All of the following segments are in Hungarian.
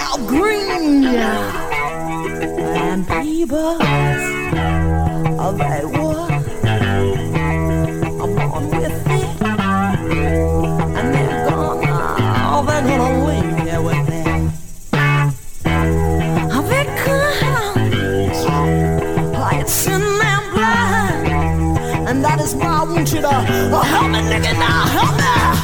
Al Green and Peebles. All right, what? I'm on with it, and they're gone all that long way with it. I've been kind, lights in and blood, and that is why I want you to oh, help me, nigga, now help me.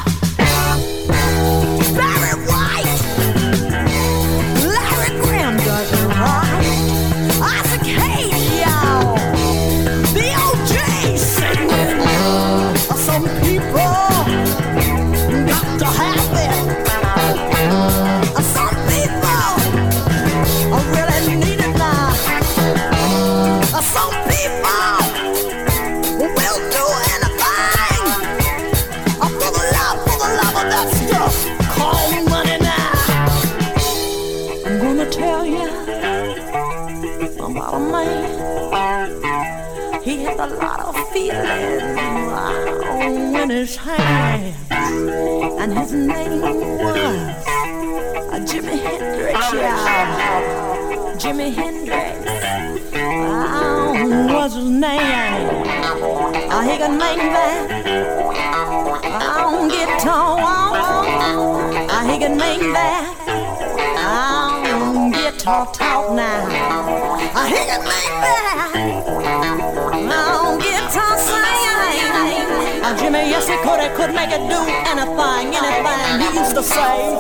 Jimi Hendrix. Oh, what's his name? Oh, he could make that. Oh, guitar. Oh, he could make that. Oh, guitar talk now. Oh, he could make that. Oh, guitar sing. Oh, Jimmy, yes, he could. He could make it do anything, anything. He used to say.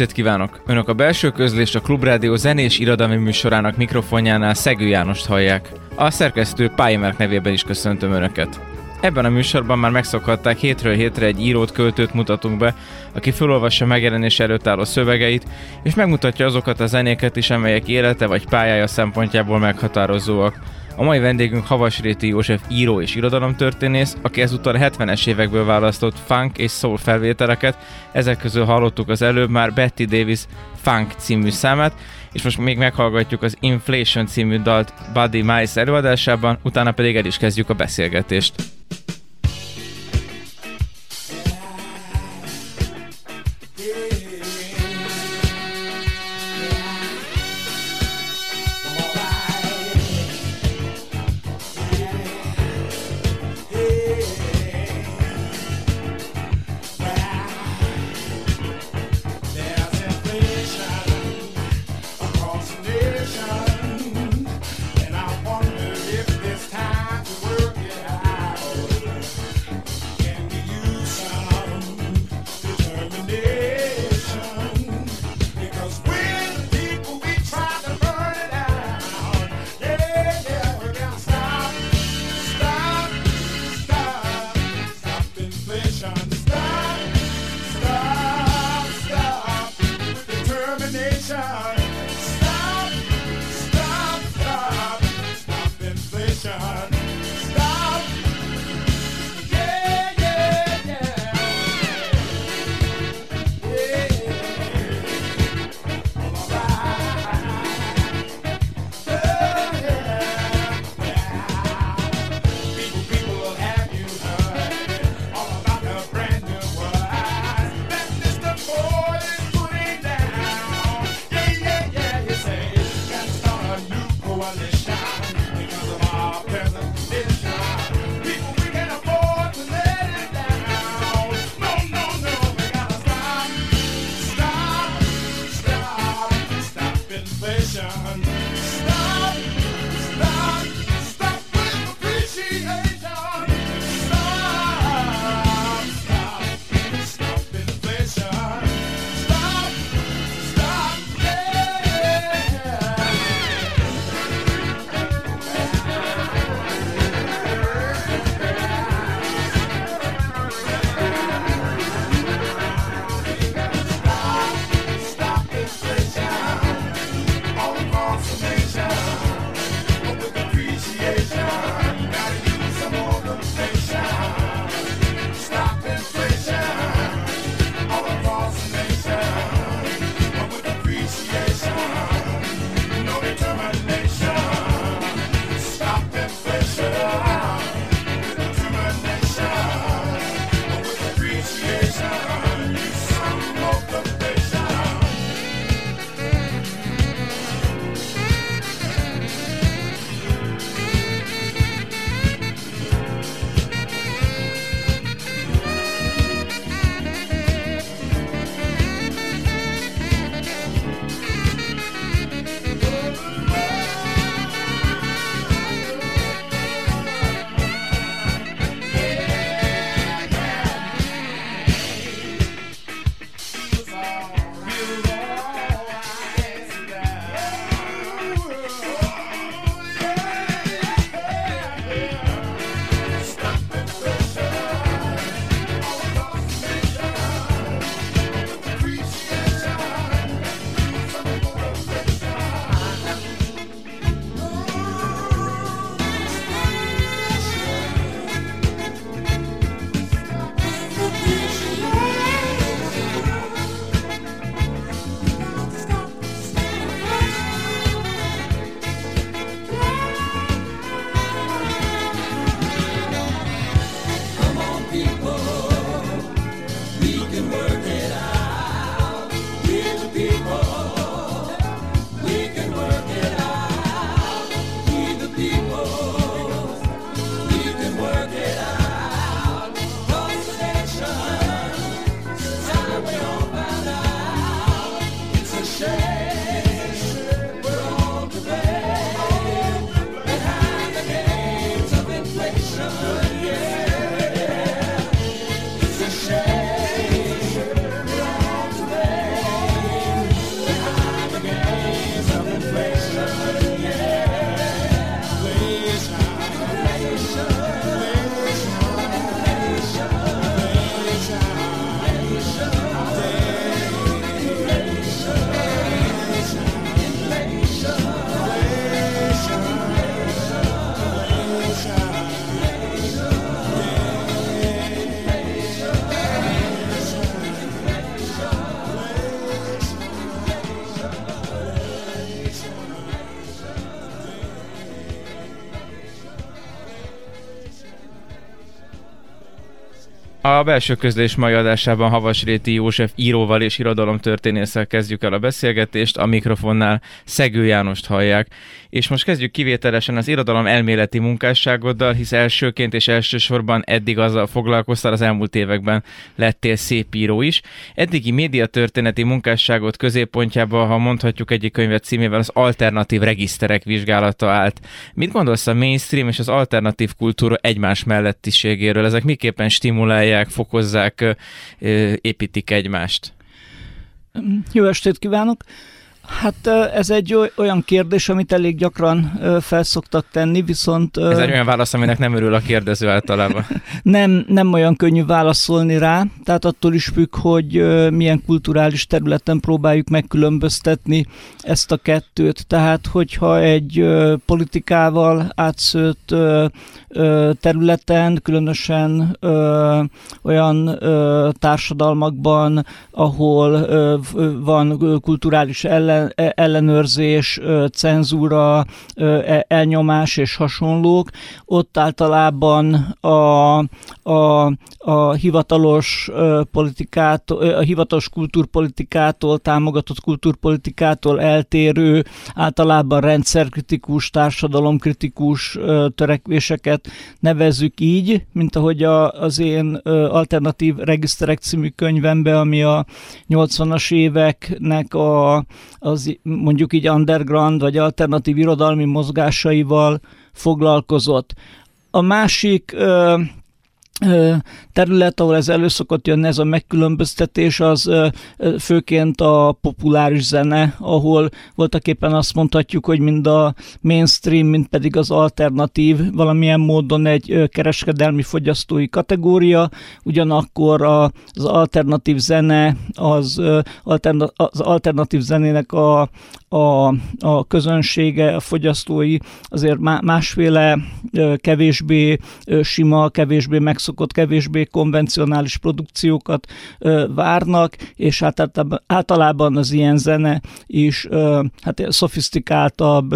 Estét kívánok! Önök a belső közlést a Klubrádió zenés irodalmi műsorának mikrofonjánál Szegő Jánost hallják. A szerkesztő Pályemárk nevében is köszöntöm Önöket. Ebben a műsorban már megszokhatták hétről hétre egy írót, költőt mutatunk be, aki felolvassa megjelenés előtt álló szövegeit, és megmutatja azokat a zenéket is, amelyek élete vagy pályája szempontjából meghatározóak. A mai vendégünk Havasréti József író és irodalomtörténész, aki ezúttal 70-es évekből választott funk és soul felvételeket, ezek közül hallottuk az előbb már Betty Davis Funk című számát, és most még meghallgatjuk az Inflation című dalt Buddy Mice előadásában, utána pedig el is kezdjük a beszélgetést. Belső közlés mai adásában Havasréti József íróval és irodalomtörténésszel kezdjük el a beszélgetést, a mikrofonnál Szegő Jánost hallják. És most kezdjük kivételesen az irodalom elméleti munkásságoddal, hisz elsőként és elsősorban eddig azzal foglalkoztál az elmúlt években lettél szép író is. Eddigi médiatörténeti munkásságot középpontjába, ha mondhatjuk egyik könyvet címével, az alternatív regiszterek vizsgálata állt. Mit gondolsz a mainstream és az alternatív kultúra egymás mellettiségéről? Ezek miképpen stimulálják fokozzák, építik egymást. Jó estét kívánok! Hát ez egy olyan kérdés, amit elég gyakran felszoktak tenni, viszont... Ez egy olyan válasz, aminek nem örül a kérdező általában. nem, nem olyan könnyű válaszolni rá, tehát attól is függ, hogy milyen kulturális területen próbáljuk megkülönböztetni ezt a kettőt. Tehát, hogyha egy politikával átszőtt területen, különösen olyan társadalmakban, ahol van kulturális ellen e, ellenőrzés, cenzúra, e, elnyomás és hasonlók. Ott általában a, a, a hivatalos politikát, a hivatalos kultúrpolitikától, támogatott kultúrpolitikától eltérő, általában rendszerkritikus, társadalomkritikus törekvéseket nevezzük így, mint ahogy a, az én alternatív regiszterek című könyvembe, ami a 80-as éveknek a, az mondjuk így underground vagy alternatív irodalmi mozgásaival foglalkozott. A másik terület, ahol ez elő jönni, ez a megkülönböztetés, az főként a populáris zene, ahol voltak éppen azt mondhatjuk, hogy mind a mainstream, mind pedig az alternatív valamilyen módon egy kereskedelmi fogyasztói kategória, ugyanakkor az alternatív zene, az, az alternatív zenének a, a, a közönsége, a fogyasztói azért másféle kevésbé sima, kevésbé megszokott, kevésbé konvencionális produkciókat várnak, és hát általában az ilyen zene is hát szofisztikáltabb,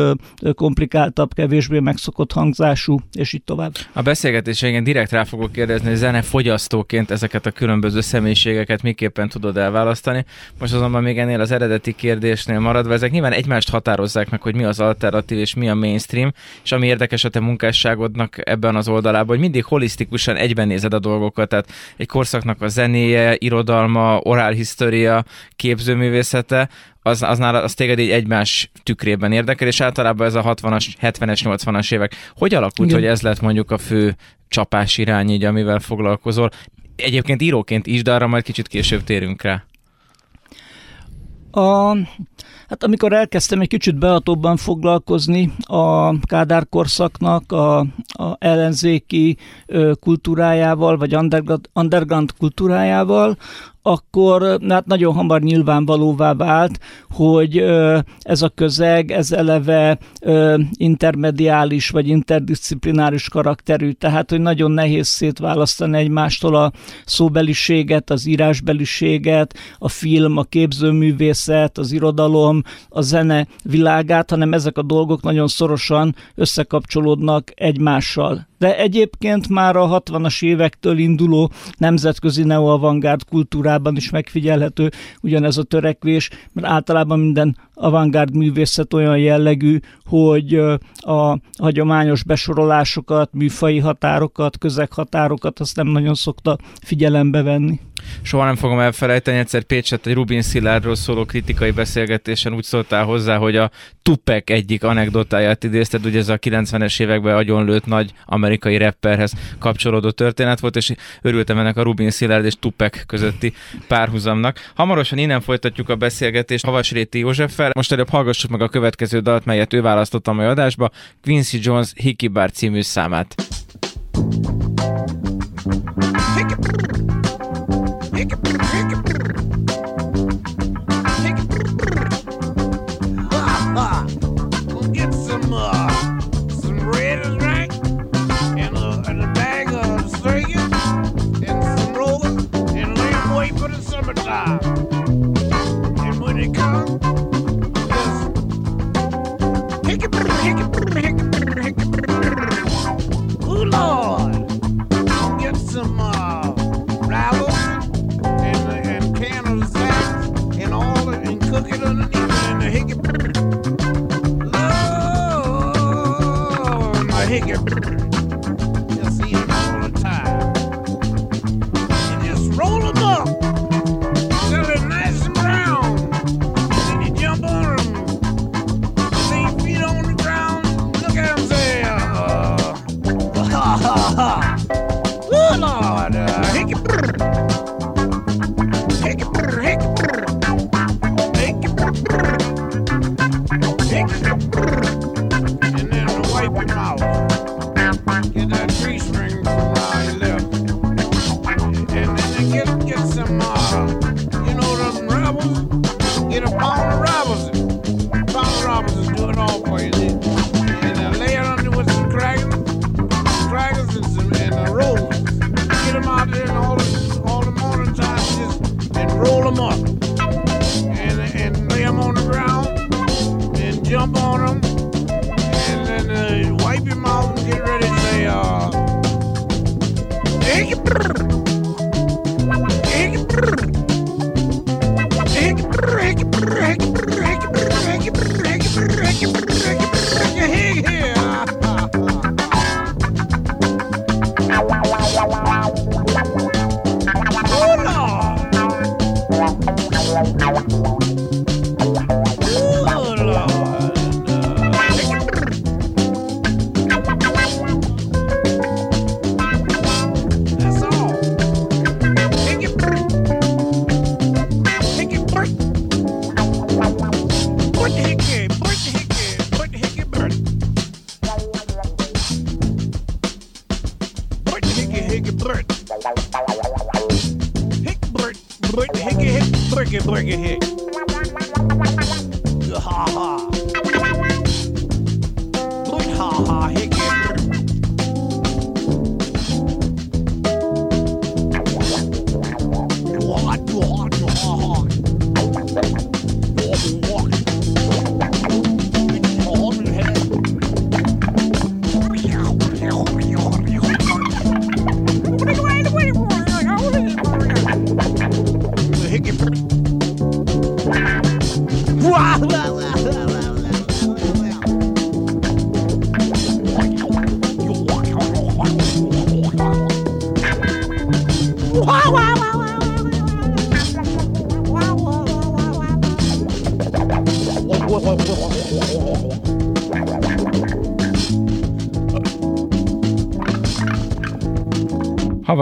komplikáltabb, kevésbé megszokott hangzású, és így tovább. A beszélgetéségen direkt rá fogok kérdezni, hogy zene fogyasztóként ezeket a különböző személyiségeket miképpen tudod elválasztani. Most azonban még ennél az eredeti kérdésnél maradva, ezek nyilván egymást határozzák meg, hogy mi az alternatív és mi a mainstream, és ami érdekes a te munkásságodnak ebben az oldalában, hogy mindig holisztikusan egyben nézed a dolgokat, tehát egy korszaknak a zenéje, irodalma, orálhisztória, képzőművészete, az, az, nála, az téged így egymás tükrében érdekel, és általában ez a 60-as, 70-es, 80-as évek. Hogy alakult, Igen. hogy ez lett mondjuk a fő csapás irány, így, amivel foglalkozol? Egyébként íróként is, de arra majd kicsit később térünk rá. A, hát amikor elkezdtem egy kicsit behatóbban foglalkozni a Kádár korszaknak a, a ellenzéki kultúrájával, vagy underground, underground kultúrájával, akkor hát nagyon hamar nyilvánvalóvá vált, hogy ez a közeg, ez eleve intermediális vagy interdisziplináris karakterű, tehát hogy nagyon nehéz szétválasztani egymástól a szóbeliséget, az írásbeliséget, a film, a képzőművészet, az irodalom, a zene világát, hanem ezek a dolgok nagyon szorosan összekapcsolódnak egymással de egyébként már a 60-as évektől induló nemzetközi neoavantgárd kultúrában is megfigyelhető ugyanez a törekvés, mert általában minden avantgárd művészet olyan jellegű, hogy a hagyományos besorolásokat, műfai határokat, közeghatárokat azt nem nagyon szokta figyelembe venni. Soha nem fogom elfelejteni, egyszer Pécset egy Rubin Szilárdról szóló kritikai beszélgetésen úgy szóltál hozzá, hogy a Tupek egyik anekdotáját idézted, ugye ez a 90-es években agyonlőtt nagy amerikai rapperhez kapcsolódó történet volt, és örültem ennek a Rubin Szilárd és Tupek közötti párhuzamnak. Hamarosan innen folytatjuk a beszélgetést Havasréti Józseffel akár. Most előbb hallgassuk meg a következő dalt, melyet ő választott a mai adásba, Quincy Jones Hickey Bar című számát. Hickey. Hickey. Hickey.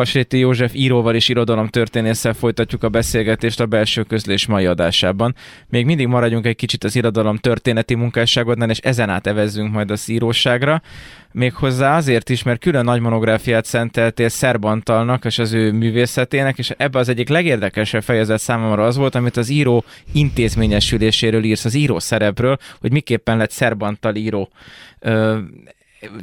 Havasréti József íróval és irodalomtörténésszel folytatjuk a beszélgetést a belső közlés mai adásában. Még mindig maradjunk egy kicsit az irodalom történeti munkásságodnál, és ezen át evezzünk majd a íróságra. Méghozzá azért is, mert külön nagy monográfiát szenteltél Szerbantalnak és az ő művészetének, és ebbe az egyik legérdekesebb fejezet számomra az volt, amit az író intézményesüléséről írsz, az író szerepről, hogy miképpen lett Szerbantal író.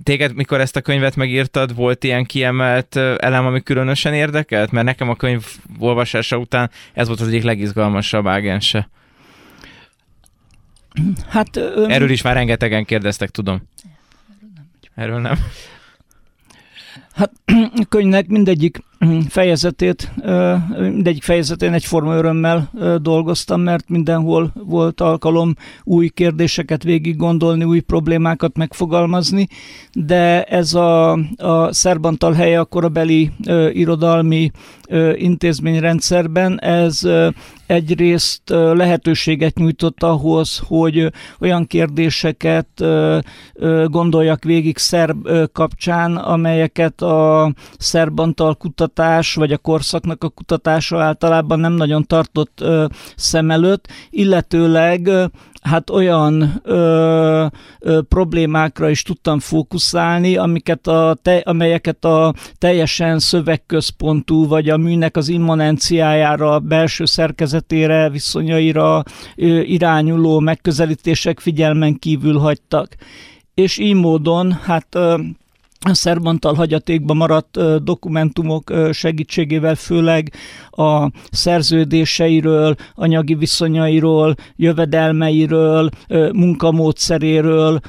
Téged, mikor ezt a könyvet megírtad, volt ilyen kiemelt elem, ami különösen érdekelt? Mert nekem a könyv olvasása után ez volt az egyik legizgalmasabb ágense. Hát, ö, Erről is már rengetegen kérdeztek, tudom. Erről nem. Hát könyvnek mindegyik fejezetét, mindegyik fejezetén egyforma örömmel dolgoztam, mert mindenhol volt alkalom új kérdéseket végig gondolni, új problémákat megfogalmazni, de ez a, a Szerbantal helye a ö, irodalmi intézményrendszerben, ez egyrészt lehetőséget nyújtott ahhoz, hogy olyan kérdéseket gondoljak végig szerb kapcsán, amelyeket a szerbantal kutatás, vagy a korszaknak a kutatása általában nem nagyon tartott szem előtt, illetőleg hát olyan ö, ö, problémákra is tudtam fókuszálni, amiket a te, amelyeket a teljesen szövegközpontú, vagy a műnek az immanenciájára, belső szerkezetére, viszonyaira ö, irányuló megközelítések figyelmen kívül hagytak. És így módon, hát ö, szerbantal hagyatékba maradt dokumentumok segítségével főleg a szerződéseiről, anyagi viszonyairól, jövedelmeiről, munkamódszeréről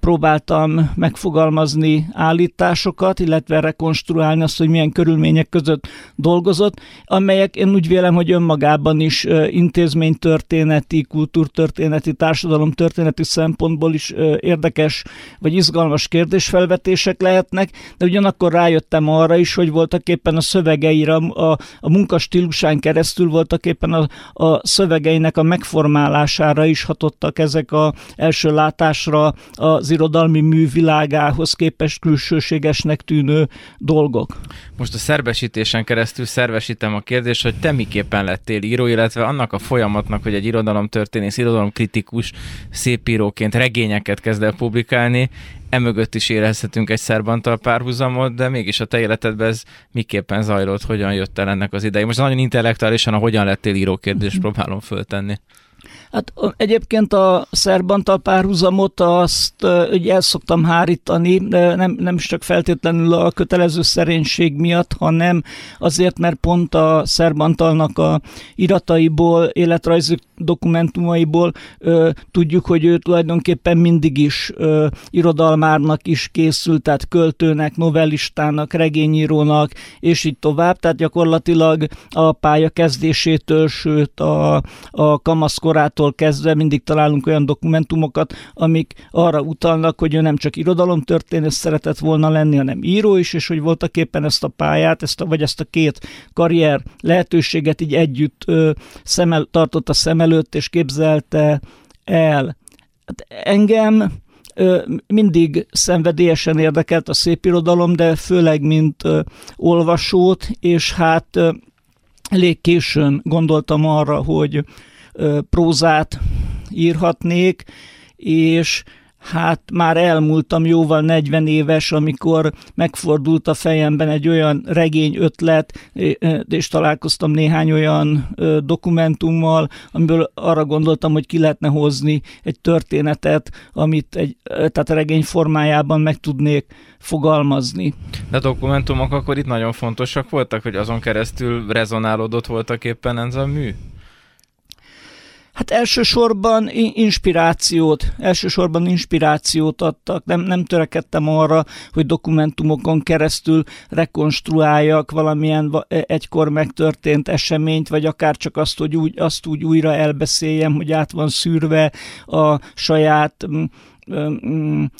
próbáltam megfogalmazni állításokat, illetve rekonstruálni azt, hogy milyen körülmények között dolgozott, amelyek én úgy vélem, hogy önmagában is intézménytörténeti, kultúrtörténeti, társadalomtörténeti szempontból is érdekes vagy izgalmas kérdésfelvetések lehet, lehetnek, de ugyanakkor rájöttem arra is, hogy voltak éppen a szövegeire, a, a munkastílusán keresztül voltak éppen a, a szövegeinek a megformálására is hatottak ezek a első látásra az irodalmi művilágához képest külsőségesnek tűnő dolgok. Most a szervesítésen keresztül szervesítem a kérdést, hogy te miképpen lettél író, illetve annak a folyamatnak, hogy egy irodalomtörténész, irodalomkritikus, szépíróként regényeket kezd el publikálni, emögött is érezhetünk egy szerbantal párhuzamot, de mégis a te életedben ez miképpen zajlott, hogyan jött el ennek az ideig. Most nagyon intellektuálisan a hogyan lettél író kérdést próbálom föltenni. Hát egyébként a szerbantal párhuzamot azt ugye el szoktam hárítani, nem, nem is csak feltétlenül a kötelező szerénység miatt, hanem azért, mert pont a szerbantalnak a irataiból, életrajzi dokumentumaiból ö, tudjuk, hogy ő tulajdonképpen mindig is ö, irodalmárnak is készült, tehát költőnek, novellistának, regényírónak, és így tovább. Tehát gyakorlatilag a pálya kezdésétől, sőt a, a kamaszkorától kezdve mindig találunk olyan dokumentumokat, amik arra utalnak, hogy ő nem csak irodalomtörténész szeretett volna lenni, hanem író is, és hogy voltak éppen ezt a pályát, ezt a, vagy ezt a két karrier lehetőséget így együtt ö, szemel, tartotta szem előtt, és képzelte el. Hát engem mindig szenvedélyesen érdekelt a szépirodalom, de főleg mint olvasót, és hát elég későn gondoltam arra, hogy prózát írhatnék, és hát már elmúltam jóval 40 éves, amikor megfordult a fejemben egy olyan regény ötlet, és találkoztam néhány olyan dokumentummal, amiből arra gondoltam, hogy ki lehetne hozni egy történetet, amit egy, tehát a regény formájában meg tudnék fogalmazni. De dokumentumok akkor itt nagyon fontosak voltak, hogy azon keresztül rezonálódott voltak éppen ez a mű? Hát elsősorban inspirációt, elsősorban inspirációt adtak. Nem, nem törekedtem arra, hogy dokumentumokon keresztül rekonstruáljak valamilyen egykor megtörtént eseményt, vagy akár csak azt, hogy úgy, azt úgy újra elbeszéljem, hogy át van szűrve a saját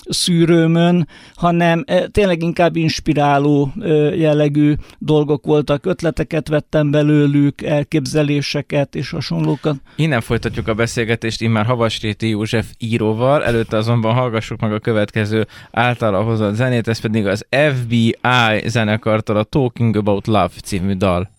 szűrőmön, hanem tényleg inkább inspiráló jellegű dolgok voltak. Ötleteket vettem belőlük, elképzeléseket és hasonlókat. Innen folytatjuk a beszélgetést immár Havasréti József íróval, előtte azonban hallgassuk meg a következő általa hozott zenét, ez pedig az FBI zenekartól a Talking About Love című dal.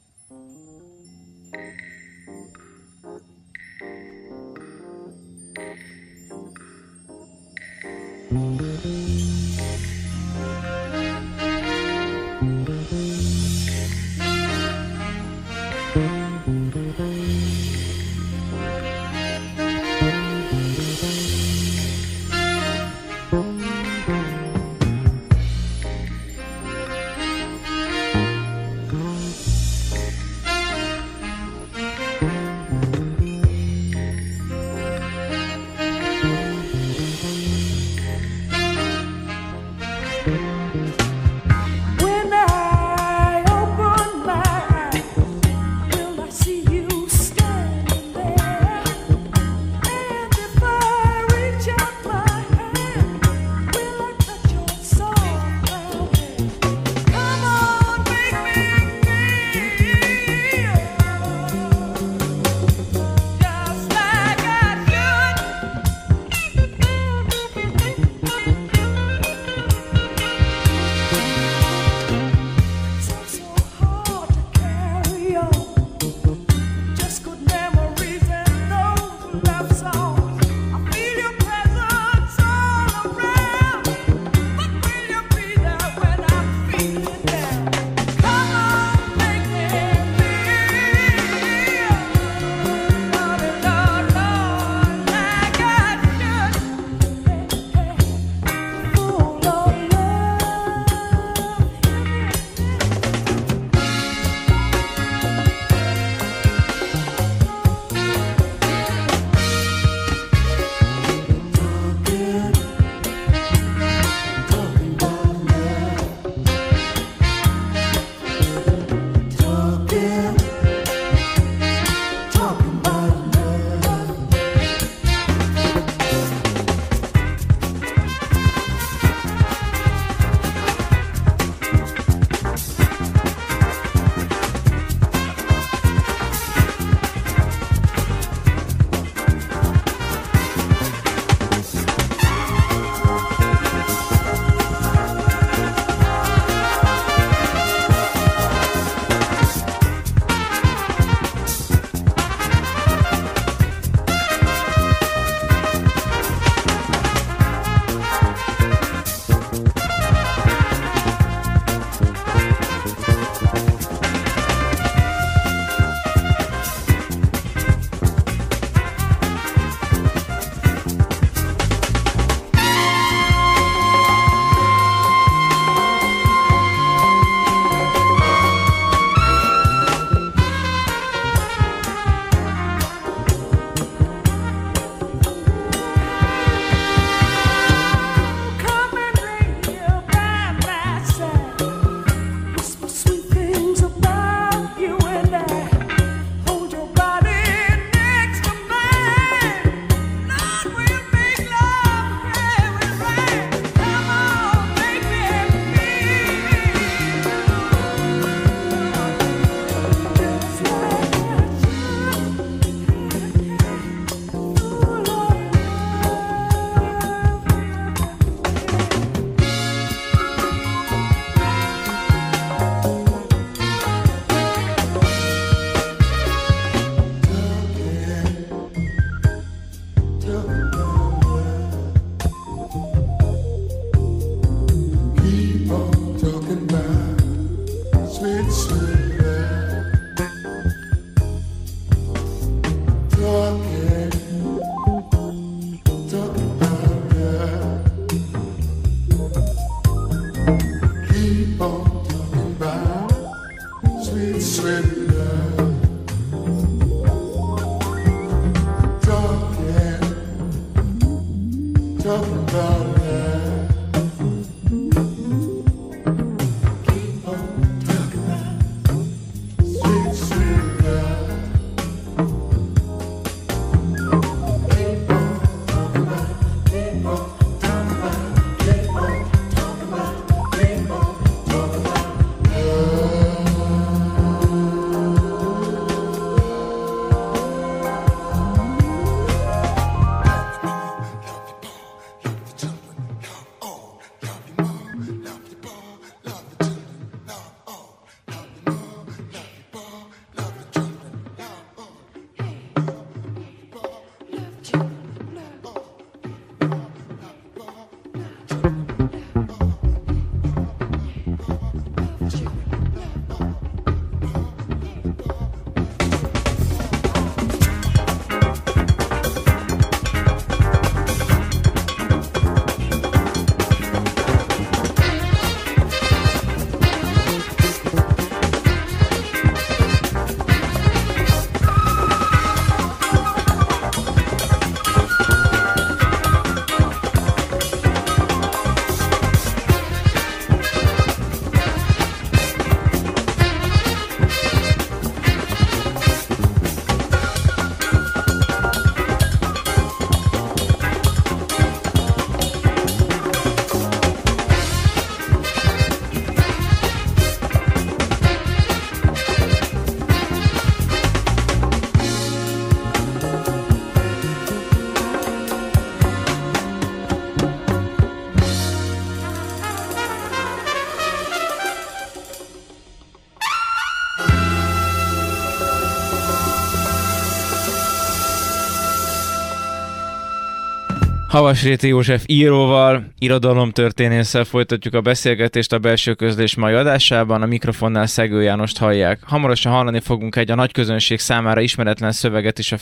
Havas Réti József íróval, irodalomtörténésszel folytatjuk a beszélgetést a belső közlés mai adásában. A mikrofonnál Szegő Jánost hallják. Hamarosan hallani fogunk egy a nagy közönség számára ismeretlen szöveget is a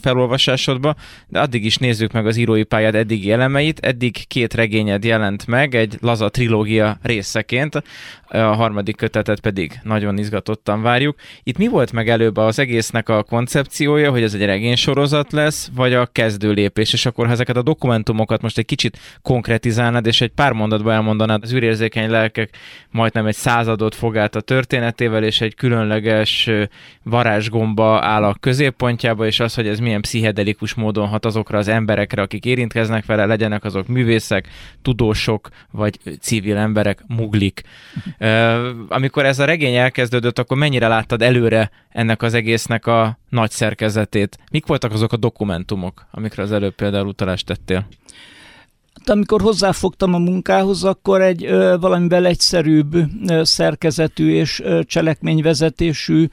felolvasásodba, de addig is nézzük meg az írói pályád eddigi elemeit. Eddig két regényed jelent meg, egy laza trilógia részeként, a harmadik kötetet pedig nagyon izgatottan várjuk. Itt mi volt meg előbb az egésznek a koncepciója, hogy ez egy regénysorozat lesz, vagy a kezdő lépés, és akkor ha ezeket a dokumentumokat most egy kicsit konkretizálnád, és egy pár mondatban elmondanád, az űrérzékeny lelkek majdnem egy századot fog át a történetével, és egy különleges varázsgomba áll a középpontjába, és az, hogy ez milyen pszichedelikus módon hat azokra az emberekre, akik érintkeznek vele, legyenek azok művészek, tudósok, vagy civil emberek, muglik. Amikor ez a regény elkezdődött, akkor mennyire láttad előre ennek az egésznek a nagy szerkezetét? Mik voltak azok a dokumentumok, amikre az előbb például utalást tettél? Hát, amikor hozzáfogtam a munkához, akkor egy valamivel egyszerűbb szerkezetű és cselekményvezetésű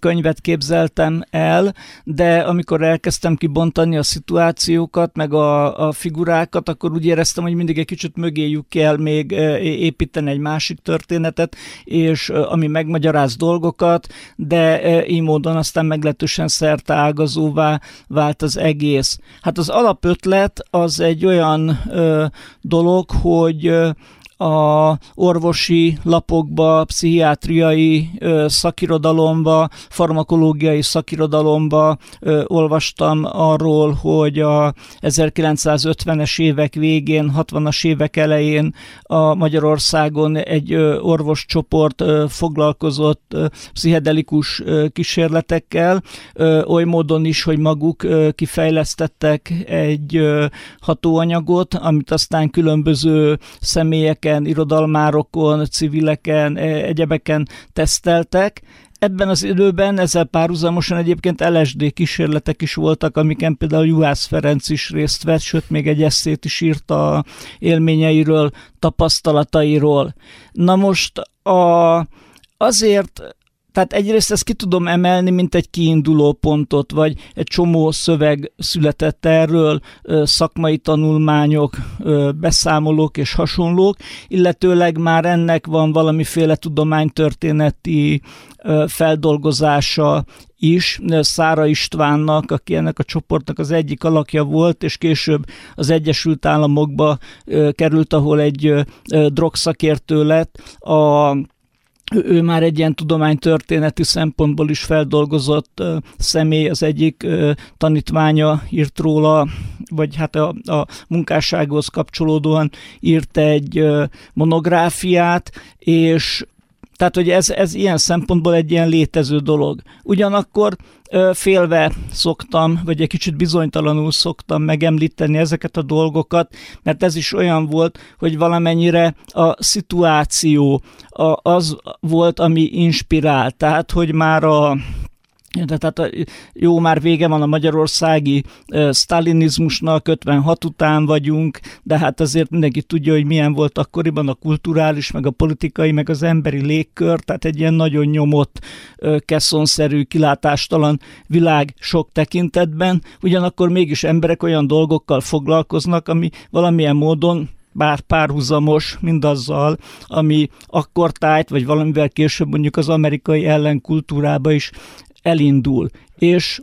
könyvet képzeltem el, de amikor elkezdtem kibontani a szituációkat, meg a, a figurákat, akkor úgy éreztem, hogy mindig egy kicsit mögéjük kell még építeni egy másik történetet, és ami megmagyaráz dolgokat, de így módon aztán meglehetősen szerteágazóvá vált az egész. Hát az alapötlet az egy olyan ö, dolog, hogy a orvosi lapokba, pszichiátriai szakirodalomba, farmakológiai szakirodalomba olvastam arról, hogy a 1950-es évek végén, 60-as évek elején a Magyarországon egy orvoscsoport foglalkozott pszichedelikus kísérletekkel, oly módon is, hogy maguk kifejlesztettek egy hatóanyagot, amit aztán különböző személyek embereken, irodalmárokon, civileken, e, egyebeken teszteltek. Ebben az időben ezzel párhuzamosan egyébként LSD kísérletek is voltak, amiken például Juhász Ferenc is részt vett, sőt még egy eszét is írt élményeiről, tapasztalatairól. Na most a, azért tehát egyrészt ezt ki tudom emelni, mint egy kiinduló pontot, vagy egy csomó szöveg született erről, szakmai tanulmányok, beszámolók és hasonlók, illetőleg már ennek van valamiféle tudománytörténeti feldolgozása is Szára Istvánnak, aki ennek a csoportnak az egyik alakja volt, és később az Egyesült Államokba került, ahol egy drogszakértő lett. A ő már egy ilyen tudománytörténeti szempontból is feldolgozott személy, az egyik tanítványa írt róla, vagy hát a, a munkássághoz kapcsolódóan írt egy monográfiát, és tehát, hogy ez, ez ilyen szempontból egy ilyen létező dolog. Ugyanakkor félve szoktam, vagy egy kicsit bizonytalanul szoktam megemlíteni ezeket a dolgokat, mert ez is olyan volt, hogy valamennyire a szituáció az volt, ami inspirál. Tehát, hogy már a de tehát jó, már vége van a magyarországi uh, sztalinizmusnak, 56 után vagyunk, de hát azért mindenki tudja, hogy milyen volt akkoriban a kulturális, meg a politikai, meg az emberi légkör, tehát egy ilyen nagyon nyomott, uh, keszonszerű, kilátástalan világ sok tekintetben, ugyanakkor mégis emberek olyan dolgokkal foglalkoznak, ami valamilyen módon bár párhuzamos mindazzal, ami akkor tájt, vagy valamivel később mondjuk az amerikai ellenkultúrába is elindul. És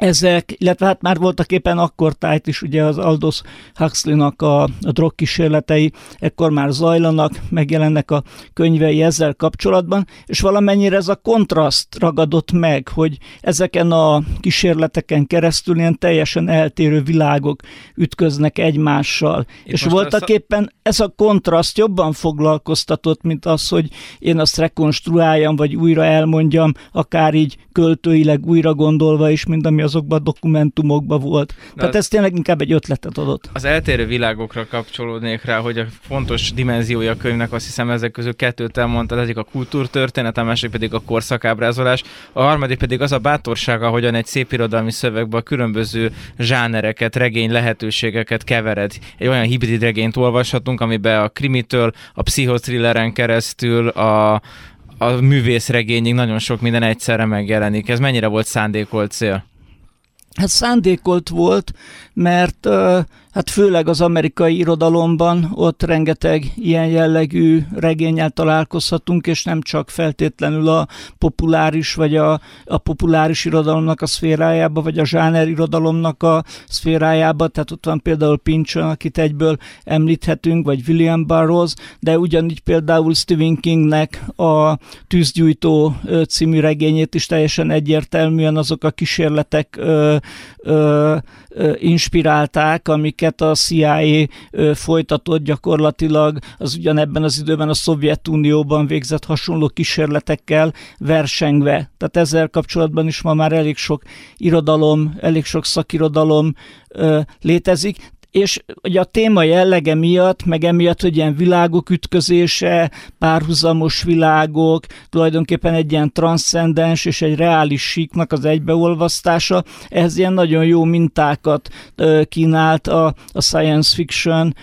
ezek, illetve hát már voltak éppen akkor tájt is, ugye az Aldous Huxley-nak a, a drogkísérletei ekkor már zajlanak, megjelennek a könyvei ezzel kapcsolatban, és valamennyire ez a kontraszt ragadott meg, hogy ezeken a kísérleteken keresztül ilyen teljesen eltérő világok ütköznek egymással. Én és voltak a... éppen ez a kontraszt jobban foglalkoztatott, mint az, hogy én azt rekonstruáljam, vagy újra elmondjam, akár így költőileg újra gondolva is, mint ami azokban a dokumentumokban volt. De Tehát ez tényleg inkább egy ötletet adott. Az eltérő világokra kapcsolódnék rá, hogy a fontos dimenziója a könyvnek, azt hiszem ezek közül kettőt elmondtad, egyik a kultúrtörténet, a másik pedig a korszakábrázolás, a harmadik pedig az a bátorsága, hogyan egy szép irodalmi szövegben a különböző zsánereket, regény lehetőségeket kevered. Egy olyan hibrid regényt olvashatunk, amiben a krimitől, a pszichotrilleren keresztül, a, a művészregényig nagyon sok minden egyszerre megjelenik. Ez mennyire volt szándékolt cél? Hát szándékolt volt, mert Hát főleg az amerikai irodalomban ott rengeteg ilyen jellegű regényel találkozhatunk, és nem csak feltétlenül a populáris vagy a, a populáris irodalomnak a szférájába, vagy a zsáner irodalomnak a szférájába, tehát ott van például Pynchon, akit egyből említhetünk, vagy William Burroughs, de ugyanígy például Stephen Kingnek a Tűzgyújtó című regényét is teljesen egyértelműen azok a kísérletek ö, ö, inspirálták, amik amiket a CIA folytatott gyakorlatilag, az ugyanebben az időben a Szovjetunióban végzett hasonló kísérletekkel versengve. Tehát ezzel kapcsolatban is ma már elég sok irodalom, elég sok szakirodalom létezik és ugye a téma jellege miatt, meg emiatt, hogy ilyen világok ütközése, párhuzamos világok, tulajdonképpen egy ilyen transzcendens és egy reális síknak az egybeolvasztása, ehhez ilyen nagyon jó mintákat kínált a, a science fiction,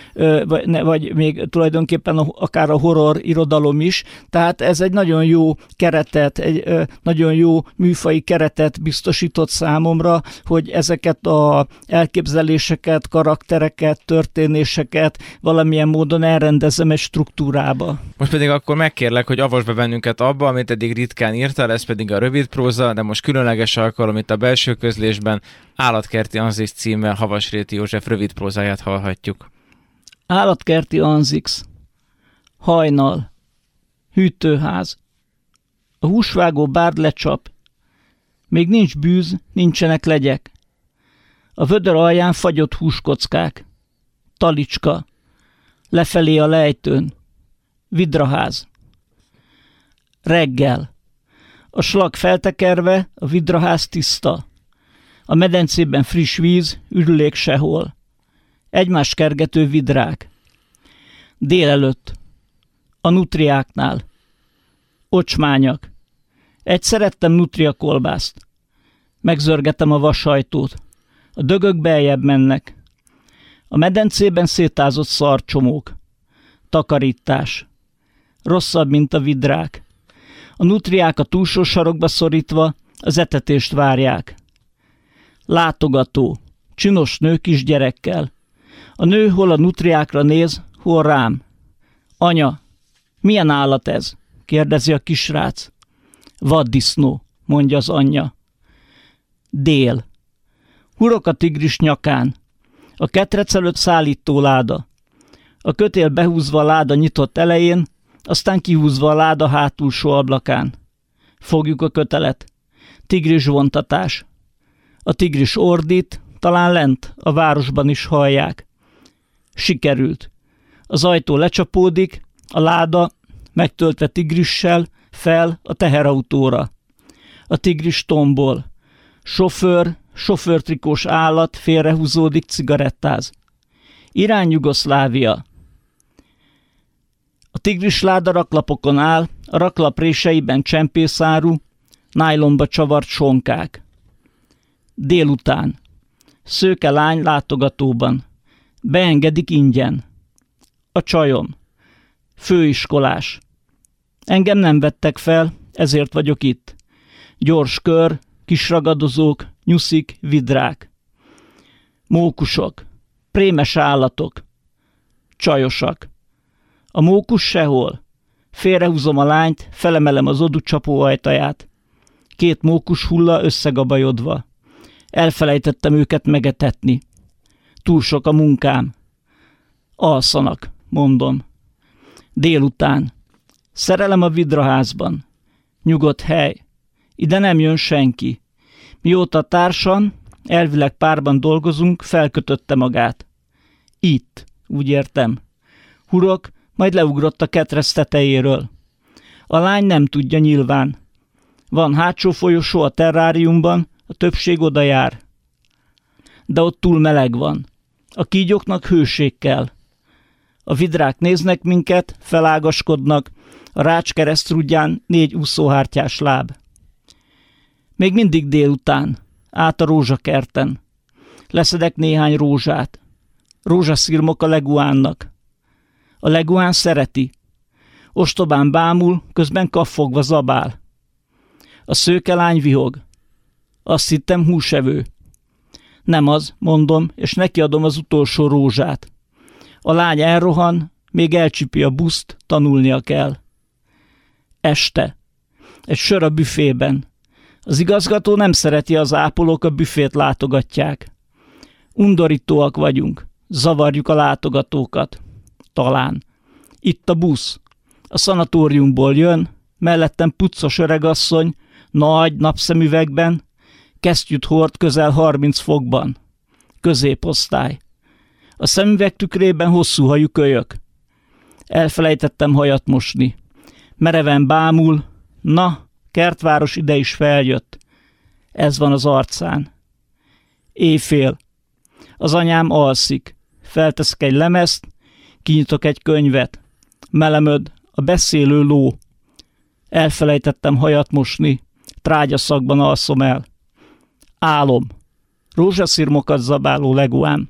vagy, vagy még tulajdonképpen akár a horror irodalom is, tehát ez egy nagyon jó keretet, egy nagyon jó műfai keretet biztosított számomra, hogy ezeket a elképzeléseket, karakter karaktereket, történéseket valamilyen módon elrendezem egy struktúrába. Most pedig akkor megkérlek, hogy avasd be bennünket abba, amit eddig ritkán írtál, ez pedig a rövid próza, de most különleges alkalom itt a belső közlésben Állatkerti Anzix címmel Havasréti József rövid prózáját hallhatjuk. Állatkerti Anzix Hajnal Hűtőház A húsvágó bárd lecsap. Még nincs bűz, nincsenek legyek. A vödör alján fagyott húskockák. Talicska. Lefelé a lejtőn. Vidraház. Reggel. A slag feltekerve, a vidraház tiszta. A medencében friss víz, ürülék sehol. Egymás kergető vidrák. Délelőtt. A nutriáknál. Ocsmányak. Egy szerettem nutria kolbászt. Megzörgetem a vasajtót. A dögök beljebb mennek. A medencében szétázott szarcsomók. Takarítás. Rosszabb, mint a vidrák. A nutriák a túlsó sarokba szorítva az etetést várják. Látogató. Csinos nő gyerekkel. A nő hol a nutriákra néz, hol rám. Anya, milyen állat ez? kérdezi a kisrác. Vaddisznó, mondja az anyja. Dél. Hurok a tigris nyakán. A ketrec előtt szállító láda. A kötél behúzva a láda nyitott elején, aztán kihúzva a láda hátulsó ablakán. Fogjuk a kötelet. Tigris vontatás. A tigris ordít, talán lent, a városban is hallják. Sikerült. Az ajtó lecsapódik, a láda, megtöltve tigrissel, fel a teherautóra. A tigris tombol. Sofőr, sofőrtrikós állat félrehúzódik, cigarettáz. Irány Jugoszlávia. A tigrisláda raklapokon áll, a raklap réseiben csempészáru, nájlomba csavart sonkák. Délután. Szőke lány látogatóban. Beengedik ingyen. A csajom. Főiskolás. Engem nem vettek fel, ezért vagyok itt. Gyors kör, kisragadozók, nyuszik, vidrák. Mókusok, prémes állatok, csajosak. A mókus sehol. Félrehúzom a lányt, felemelem az oducsapó ajtaját. Két mókus hulla összegabajodva. Elfelejtettem őket megetetni. Túl sok a munkám. Alszanak, mondom. Délután. Szerelem a vidraházban. Nyugodt hely. Ide nem jön senki. Mióta társan, elvileg párban dolgozunk, felkötötte magát. Itt, úgy értem. Hurok, majd leugrott a ketresz tetejéről. A lány nem tudja nyilván. Van hátsó folyosó a terráriumban, a többség oda jár. De ott túl meleg van. A kígyoknak hőség kell. A vidrák néznek minket, felágaskodnak, a rács keresztrudján négy úszóhártyás láb. Még mindig délután, át a rózsakerten. Leszedek néhány rózsát. Rózsaszirmok a leguánnak. A leguán szereti. Ostobán bámul, közben kaffogva zabál. A szőke lány vihog. Azt hittem húsevő. Nem az, mondom, és nekiadom az utolsó rózsát. A lány elrohan, még elcsipi a buszt, tanulnia kell. Este. Egy sör a büfében. Az igazgató nem szereti az ápolók, a büfét látogatják. Undorítóak vagyunk. Zavarjuk a látogatókat. Talán. Itt a busz. A szanatóriumból jön, mellettem puccos öregasszony, nagy napszemüvegben, kesztyűt hord közel 30 fokban. Középosztály. A szemüveg tükrében hosszú hajú kölyök. Elfelejtettem hajat mosni. Mereven bámul. Na, kertváros ide is feljött. Ez van az arcán. Éjfél. Az anyám alszik. Felteszek egy lemezt, kinyitok egy könyvet. Melemöd, a beszélő ló. Elfelejtettem hajat mosni, trágyaszakban alszom el. Álom. Rózsaszirmokat zabáló leguán.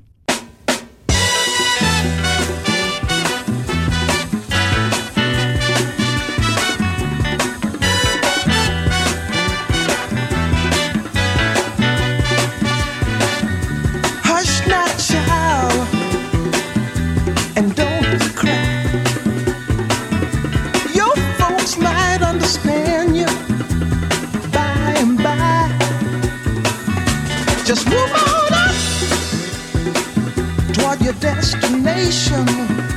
your destination.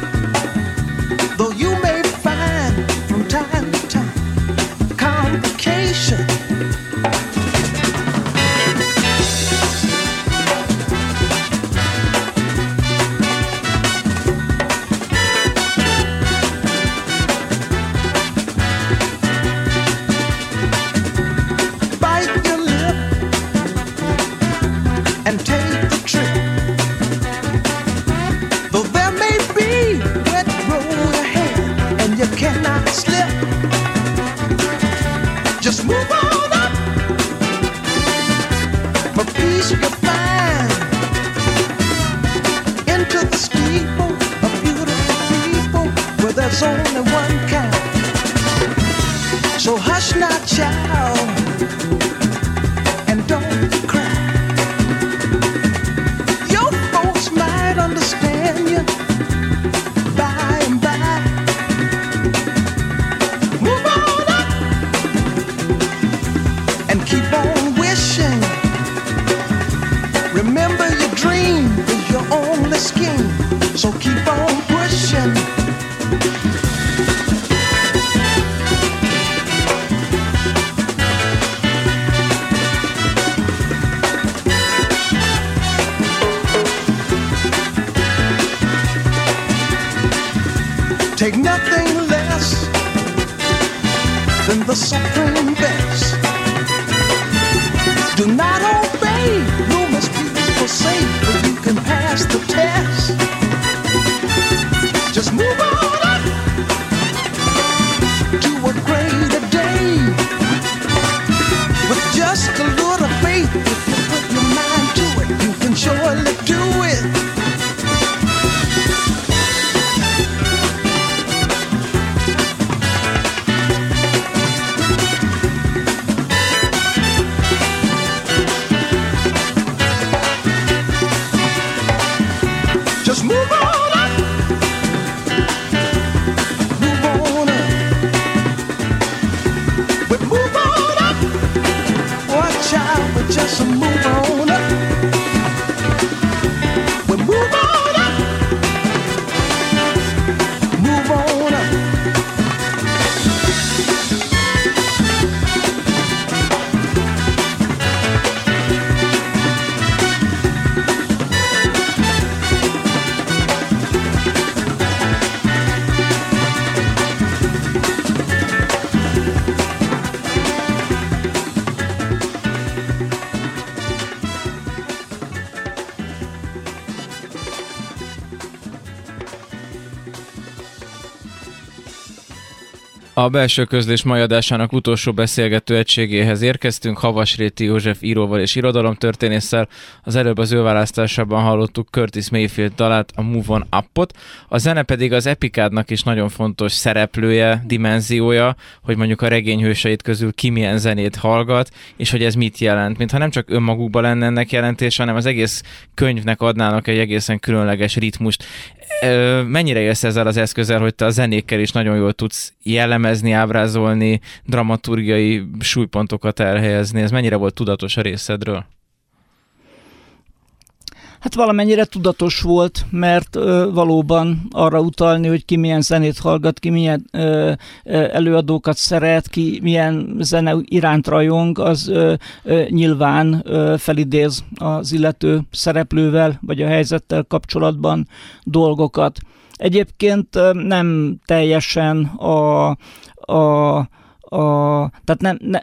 Belső közlés mai adásának utolsó beszélgető egységéhez érkeztünk. Havasréti József íróval és irodalomtörténésszel. Az előbb az ő választásában hallottuk Curtis Mayfield dalát, a Move On Up-ot. A zene pedig az epikádnak is nagyon fontos szereplője, dimenziója, hogy mondjuk a regényhőseit közül ki milyen zenét hallgat, és hogy ez mit jelent. Mintha nem csak önmagukban lenne ennek jelentése, hanem az egész könyvnek adnának egy egészen különleges ritmust. Mennyire élsz ezzel az eszközzel, hogy te a zenékkel is nagyon jól tudsz jellemezni, ábrázolni, dramaturgiai súlypontokat elhelyezni? Ez mennyire volt tudatos a részedről? Hát valamennyire tudatos volt, mert ö, valóban arra utalni, hogy ki milyen zenét hallgat, ki milyen ö, előadókat szeret, ki milyen zene iránt rajong, az ö, ö, nyilván ö, felidéz az illető szereplővel, vagy a helyzettel kapcsolatban dolgokat. Egyébként nem teljesen a, a a, tehát nem, ne,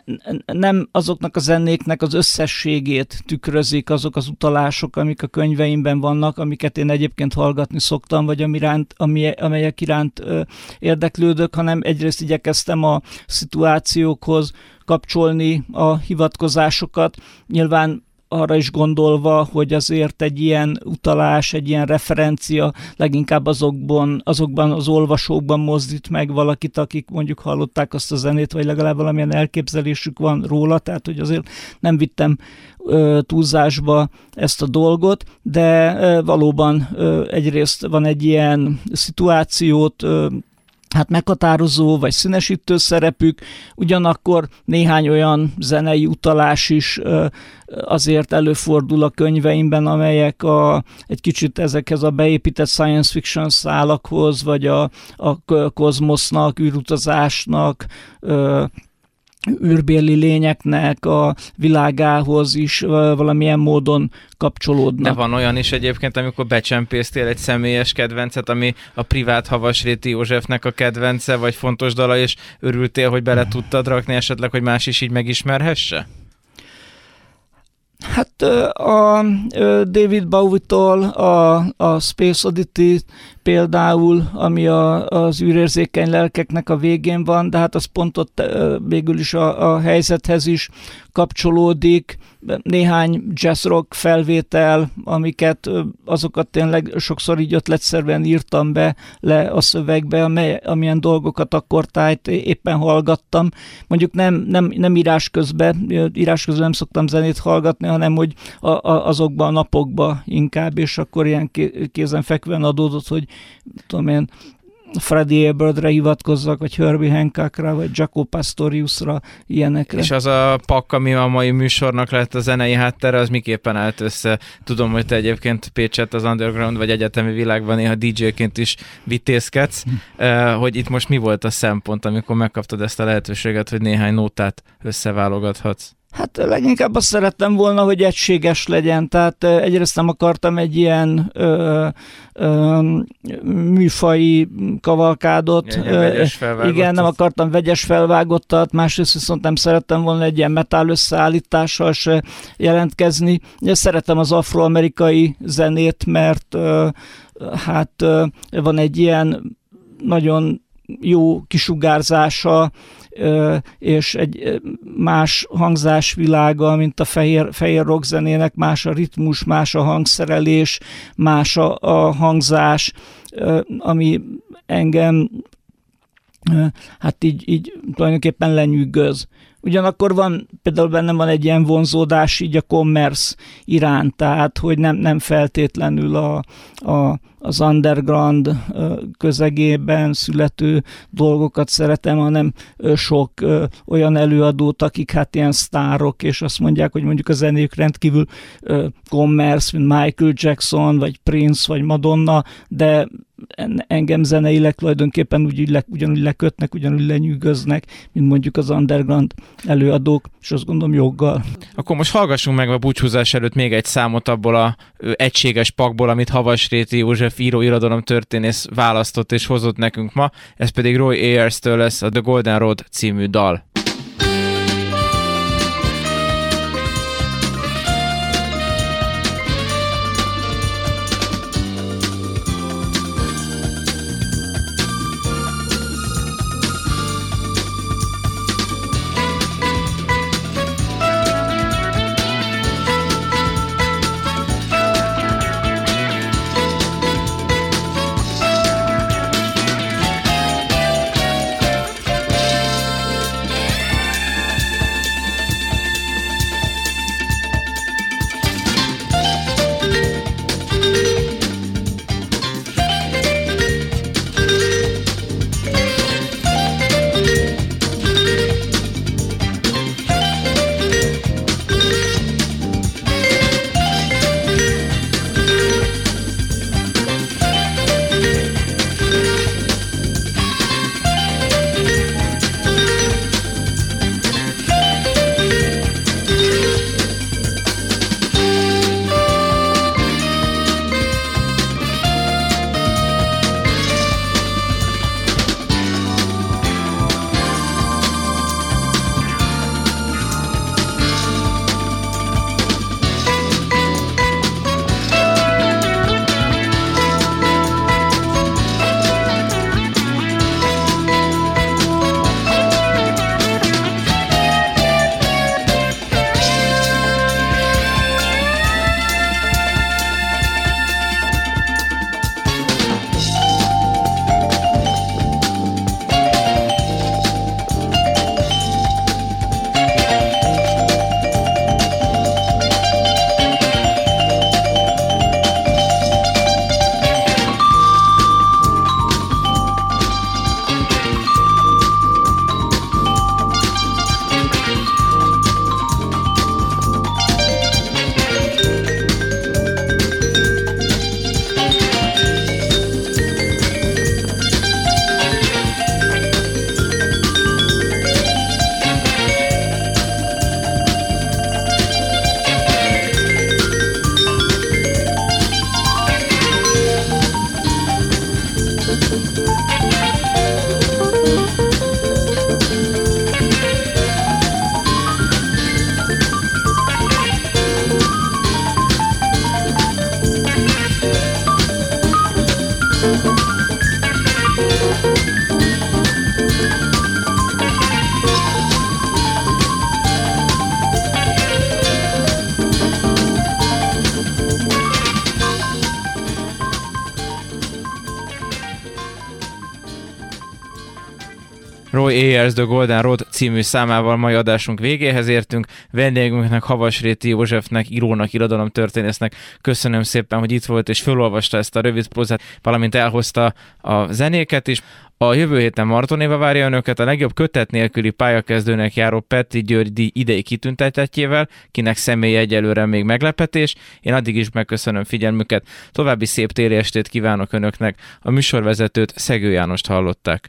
nem azoknak a zenéknek az összességét tükrözik azok az utalások, amik a könyveimben vannak, amiket én egyébként hallgatni szoktam, vagy amiránt, ami, amelyek iránt ö, érdeklődök, hanem egyrészt igyekeztem a szituációkhoz kapcsolni a hivatkozásokat. Nyilván arra is gondolva, hogy azért egy ilyen utalás, egy ilyen referencia leginkább azokban, azokban az olvasókban mozdít meg valakit, akik mondjuk hallották azt a zenét, vagy legalább valamilyen elképzelésük van róla, tehát hogy azért nem vittem ö, túlzásba ezt a dolgot, de ö, valóban ö, egyrészt van egy ilyen szituációt, ö, hát meghatározó vagy színesítő szerepük, ugyanakkor néhány olyan zenei utalás is azért előfordul a könyveimben, amelyek a, egy kicsit ezekhez a beépített science fiction szálakhoz, vagy a, a kozmosznak, űrutazásnak, űrbéli lényeknek a világához is valamilyen módon kapcsolódnak. De van olyan is egyébként, amikor becsempésztél egy személyes kedvencet, ami a privát Havasréti Józsefnek a kedvence, vagy fontos dala, és örültél, hogy bele tudtad rakni esetleg, hogy más is így megismerhesse? Hát a David Bowie-tól a, a Space Oddity például, ami a, az űrérzékeny lelkeknek a végén van, de hát az pont ott végül is a, a helyzethez is kapcsolódik, néhány jazz rock felvétel, amiket azokat tényleg sokszor így ötletszerűen írtam be le a szövegbe, amely, amilyen dolgokat akkor tájt éppen hallgattam. Mondjuk nem, nem, nem írás közben, írás közben nem szoktam zenét hallgatni, hanem hogy a, a, azokban a napokban inkább, és akkor ilyen kézenfekvően adódott, hogy tudom én, Freddie Abirdre hivatkozzak, vagy Herbie Hancockra, vagy Jaco Pastoriusra, ilyenekre. És az a pak, ami a mai műsornak lett a zenei háttere, az miképpen állt össze? Tudom, hogy te egyébként Pécset az underground vagy egyetemi világban néha DJ-ként is vitézkedsz, hm. hogy itt most mi volt a szempont, amikor megkaptad ezt a lehetőséget, hogy néhány nótát összeválogathatsz? Hát leginkább azt szerettem volna, hogy egységes legyen, tehát egyrészt nem akartam egy ilyen ö, ö, műfai kavalkádot. Igen, igen, nem akartam vegyes felvágottat, másrészt viszont nem szerettem volna egy ilyen metál összeállítással se jelentkezni. Szeretem az afroamerikai zenét, mert ö, hát ö, van egy ilyen nagyon jó kisugárzása, és egy más hangzásvilága, mint a fehér, fehér rockzenének, más a ritmus, más a hangszerelés, más a, a hangzás, ami engem hát így, így tulajdonképpen lenyűgöz. Ugyanakkor van, például bennem van egy ilyen vonzódás így a commerce iránt, tehát hogy nem, nem feltétlenül a, a, az underground közegében születő dolgokat szeretem, hanem sok olyan előadót, akik hát ilyen sztárok, és azt mondják, hogy mondjuk a zenéjük rendkívül commerce, mint Michael Jackson, vagy Prince, vagy Madonna, de engem zeneileg tulajdonképpen úgy, le, ugyanúgy lekötnek, ugyanúgy lenyűgöznek, mint mondjuk az underground előadók, és azt gondolom joggal. Akkor most hallgassunk meg a búcsúzás előtt még egy számot abból a egységes pakból, amit Havasréti József író irodalom történész választott és hozott nekünk ma, ez pedig Roy Ayers-től lesz a The Golden Road című dal. Ayers The Golden Road című számával mai adásunk végéhez értünk. Vendégünknek Havas Réti Józsefnek, írónak, irodalomtörténésznek köszönöm szépen, hogy itt volt és felolvasta ezt a rövid prózát, valamint elhozta a zenéket is. A jövő héten Martonéva várja önöket a legjobb kötet nélküli pályakezdőnek járó Petri György idei kitüntetetjével, kinek személye egyelőre még meglepetés. Én addig is megköszönöm figyelmüket. További szép téli estét kívánok önöknek. A műsorvezetőt Szegő Jánost hallották.